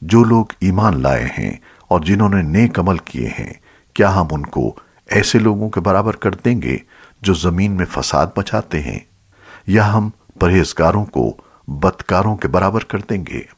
جو لوگ ایمان لائے ہیں اور جنہوں نے نیک عمل کیے ہیں، کیا ہم ان کو ایسے لوگوں کے برابر کر دیں گے جو زمین میں فساد مچاتے ہیں؟ یا ہم پرہیزگاروں کو بدکاروں کے برابر کر دیں گے؟